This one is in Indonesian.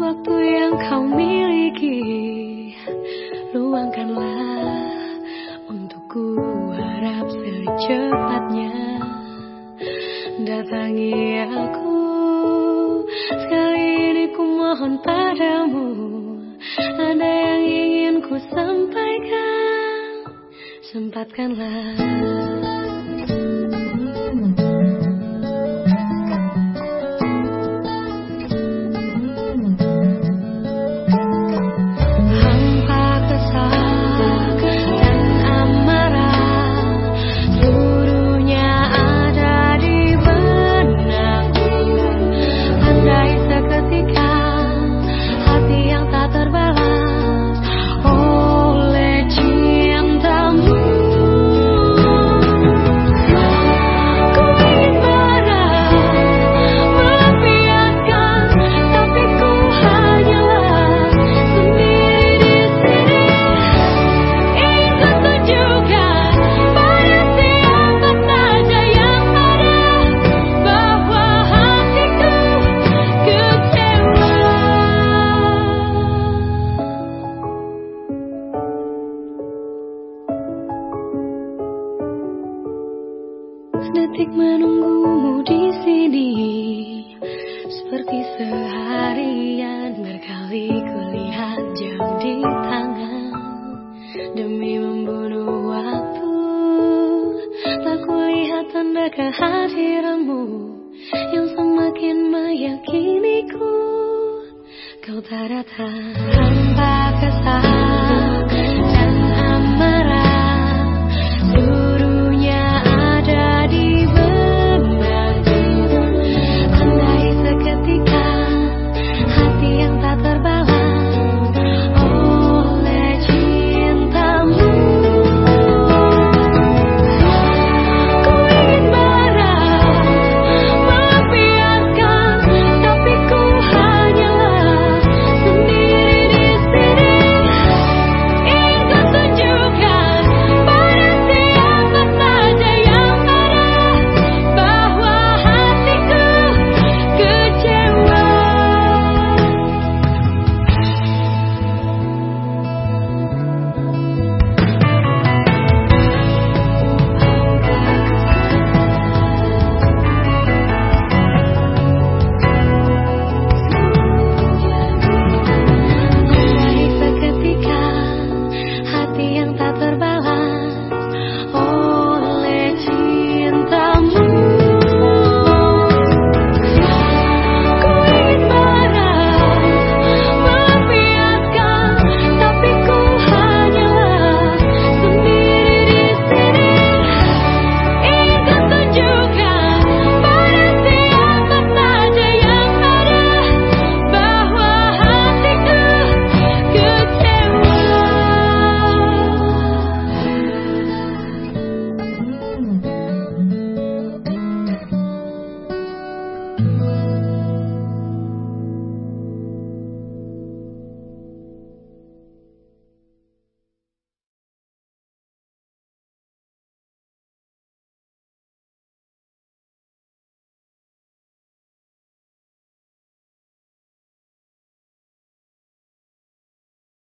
waktu yang kau miliki. Luangkanlah untukku harap secepatnya. Datangi aku. Sekali ini ku mohon padamu. Ada yang ingin ku sampaikan? Sempatkanlah titik menunggumu di sini. Seperti seharian berkali kulihat jam di tangan. Demi membunuh waktu Tak kulihat tanda kehadiranmu Yang semakin meyakiniku. Kau tak datang tanpa